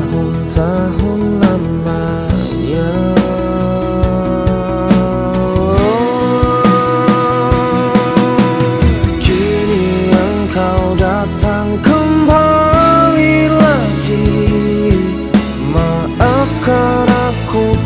Bertahun-tahun lamanya. Kini engkau datang kembali lagi. Maafkan aku